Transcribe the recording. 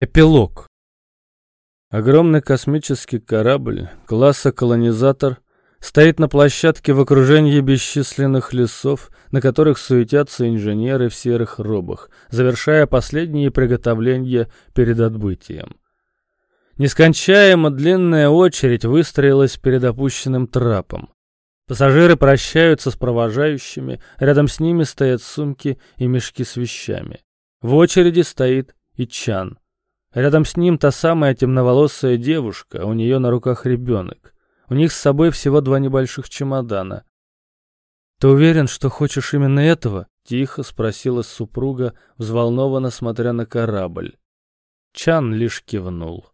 Эпилог. Огромный космический корабль класса «Колонизатор» стоит на площадке в окружении бесчисленных лесов, на которых суетятся инженеры в серых робах, завершая последние приготовления перед отбытием. Нескончаемо длинная очередь выстроилась перед опущенным трапом. Пассажиры прощаются с провожающими, рядом с ними стоят сумки и мешки с вещами. В очереди стоит и Чан — Рядом с ним та самая темноволосая девушка, у нее на руках ребенок. У них с собой всего два небольших чемодана. «Ты уверен, что хочешь именно этого?» — тихо спросила супруга, взволнованно смотря на корабль. Чан лишь кивнул.